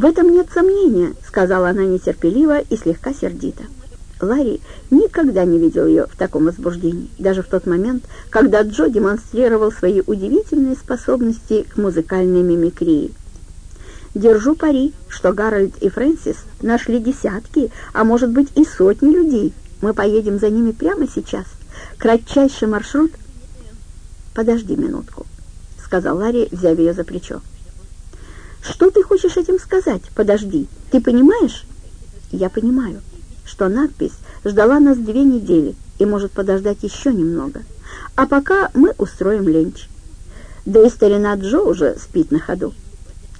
«В этом нет сомнения», — сказала она нетерпеливо и слегка сердито. Ларри никогда не видел ее в таком возбуждении, даже в тот момент, когда Джо демонстрировал свои удивительные способности к музыкальной мимикрии. Держу пари, что Гарольд и Фрэнсис нашли десятки, а может быть и сотни людей. Мы поедем за ними прямо сейчас. Кратчайший маршрут... Подожди минутку, сказал Ларри, взяв ее за плечо. Что ты хочешь этим сказать? Подожди. Ты понимаешь? Я понимаю что надпись ждала нас две недели и может подождать еще немного. А пока мы устроим ленч. Да и старина Джо уже спит на ходу.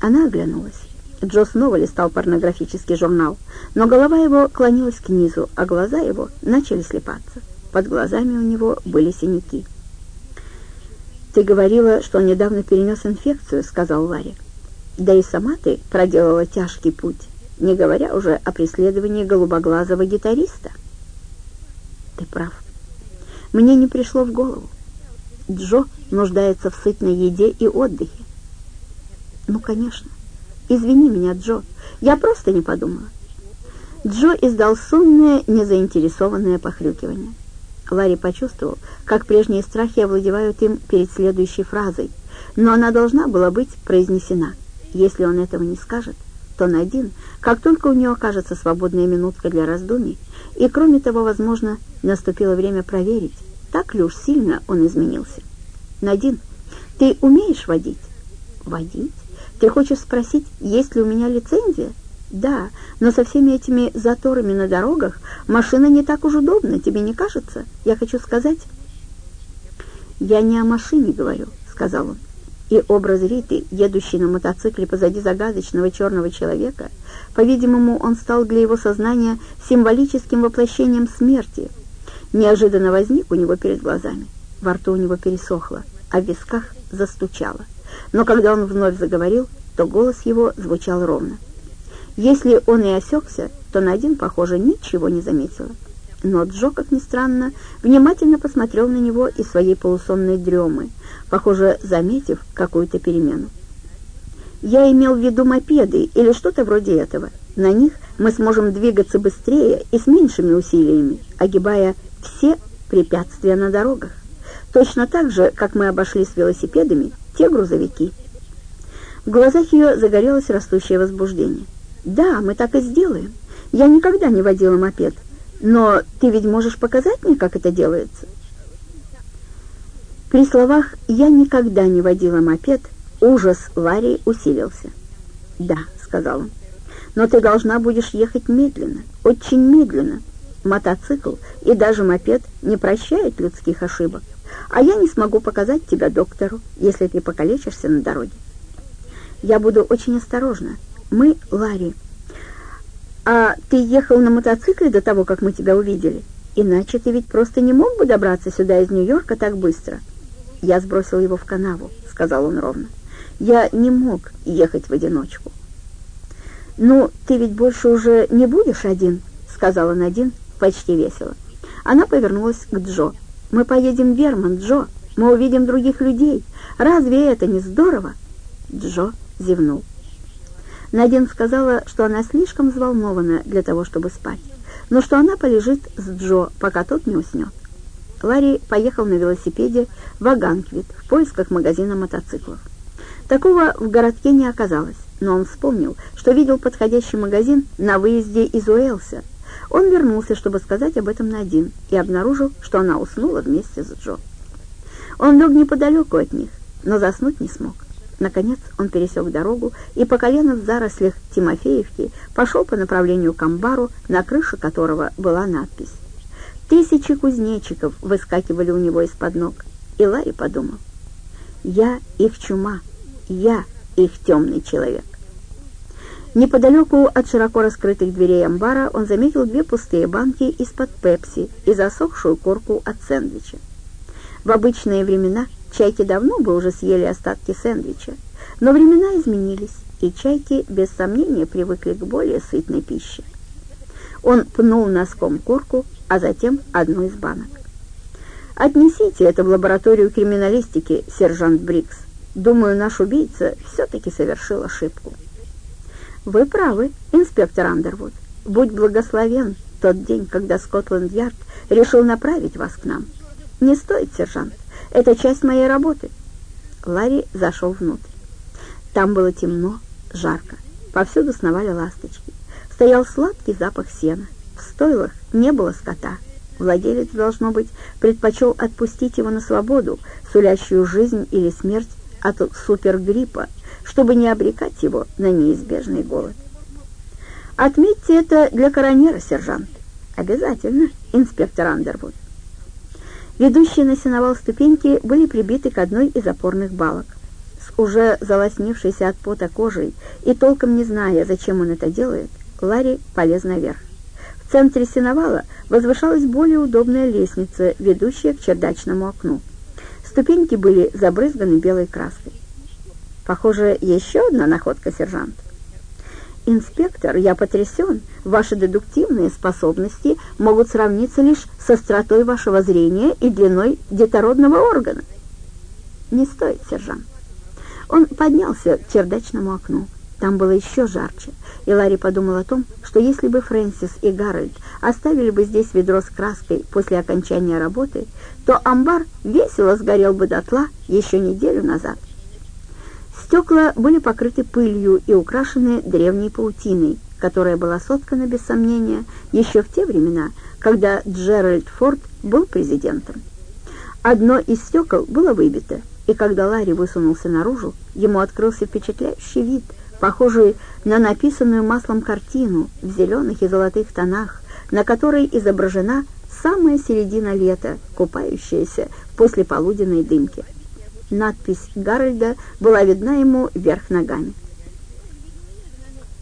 Она оглянулась. Джо снова листал порнографический журнал, но голова его клонилась к низу, а глаза его начали слепаться. Под глазами у него были синяки. «Ты говорила, что он недавно перенес инфекцию», — сказал Ларри. «Да и сама ты проделала тяжкий путь не говоря уже о преследовании голубоглазого гитариста. Ты прав. Мне не пришло в голову. Джо нуждается в сытной еде и отдыхе. Ну, конечно. Извини меня, Джо. Я просто не подумала. Джо издал сонное, незаинтересованное похрюкивание. Ларри почувствовал, как прежние страхи овладевают им перед следующей фразой, но она должна была быть произнесена. Если он этого не скажет, то Надин, как только у нее окажется свободная минутка для раздумий, и, кроме того, возможно, наступило время проверить, так ли уж сильно он изменился. «Надин, ты умеешь водить?» «Водить? Ты хочешь спросить, есть ли у меня лицензия?» «Да, но со всеми этими заторами на дорогах машина не так уж удобна, тебе не кажется? Я хочу сказать...» «Я не о машине говорю», — сказал он и образ Риты, едущей на мотоцикле позади загадочного черного человека, по-видимому, он стал для его сознания символическим воплощением смерти, неожиданно возник у него перед глазами. Во рту у него пересохло, а в висках застучало. Но когда он вновь заговорил, то голос его звучал ровно. Если он и осекся, то Надин, похоже, ничего не заметила. Но Джо, как ни странно, внимательно посмотрел на него из своей полусонной дремы, похоже, заметив какую-то перемену. «Я имел в виду мопеды или что-то вроде этого. На них мы сможем двигаться быстрее и с меньшими усилиями, огибая все препятствия на дорогах. Точно так же, как мы обошли с велосипедами те грузовики». В глазах ее загорелось растущее возбуждение. «Да, мы так и сделаем. Я никогда не водила мопед, но ты ведь можешь показать мне, как это делается?» При словах «я никогда не водила мопед» ужас Ларри усилился. «Да», — сказал он, — «но ты должна будешь ехать медленно, очень медленно. Мотоцикл и даже мопед не прощают людских ошибок, а я не смогу показать тебя доктору, если ты покалечишься на дороге. Я буду очень осторожна. Мы, Ларри, а ты ехал на мотоцикле до того, как мы тебя увидели? Иначе ты ведь просто не мог бы добраться сюда из Нью-Йорка так быстро». «Я сбросил его в канаву», — сказал он ровно. «Я не мог ехать в одиночку». «Ну, ты ведь больше уже не будешь один», — сказала Надин почти весело. Она повернулась к Джо. «Мы поедем в Вермон, Джо. Мы увидим других людей. Разве это не здорово?» Джо зевнул. Надин сказала, что она слишком взволнована для того, чтобы спать, но что она полежит с Джо, пока тот не уснет. Ларри поехал на велосипеде в Аганквит в поисках магазина мотоциклов. Такого в городке не оказалось, но он вспомнил, что видел подходящий магазин на выезде из Уэлса. Он вернулся, чтобы сказать об этом Надин, и обнаружил, что она уснула вместе с Джо. Он лег неподалеку от них, но заснуть не смог. Наконец он пересек дорогу и по колено в зарослях Тимофеевки пошел по направлению к амбару, на крыше которого была надпись Тысячи кузнечиков выскакивали у него из-под ног. И Ларри подумал, я их чума, я их темный человек. Неподалеку от широко раскрытых дверей амбара он заметил две пустые банки из-под пепси и засохшую корку от сэндвича. В обычные времена чайки давно бы уже съели остатки сэндвича, но времена изменились, и чайки без сомнения привыкли к более сытной пище. Он пнул носком корку, а затем одну из банок. «Отнесите это в лабораторию криминалистики, сержант Брикс. Думаю, наш убийца все-таки совершил ошибку». «Вы правы, инспектор Андервуд. Будь благословен тот день, когда Скотланд-Ярд решил направить вас к нам. Не стоит, сержант. Это часть моей работы». Ларри зашел внутрь. Там было темно, жарко. Повсюду сновали ласточки. Стоял сладкий запах сена. В стойлах не было скота. Владелец, должно быть, предпочел отпустить его на свободу, сулящую жизнь или смерть от супергриппа, чтобы не обрекать его на неизбежный голод. «Отметьте это для коронера, сержант». «Обязательно, инспектор Андервуд». Ведущие на сеновал ступеньки были прибиты к одной из опорных балок. С уже залоснившейся от пота кожей и толком не зная, зачем он это делает, Ларри полез наверх. В центре сеновала возвышалась более удобная лестница, ведущая к чердачному окну. Ступеньки были забрызганы белой краской. Похоже, еще одна находка, сержант. «Инспектор, я потрясен. Ваши дедуктивные способности могут сравниться лишь с остротой вашего зрения и длиной детородного органа». «Не стоит, сержант». Он поднялся к чердачному окну. Там было еще жарче, и Ларри подумал о том, что если бы Фрэнсис и Гарольд оставили бы здесь ведро с краской после окончания работы, то амбар весело сгорел бы дотла еще неделю назад. Стекла были покрыты пылью и украшены древней паутиной, которая была соткана, без сомнения, еще в те времена, когда Джеральд Форд был президентом. Одно из стекол было выбито, и когда Ларри высунулся наружу, ему открылся впечатляющий вид – похожий на написанную маслом картину в зеленых и золотых тонах, на которой изображена самая середина лета, купающаяся в послеполуденной дымке. Надпись Гарольда была видна ему вверх ногами.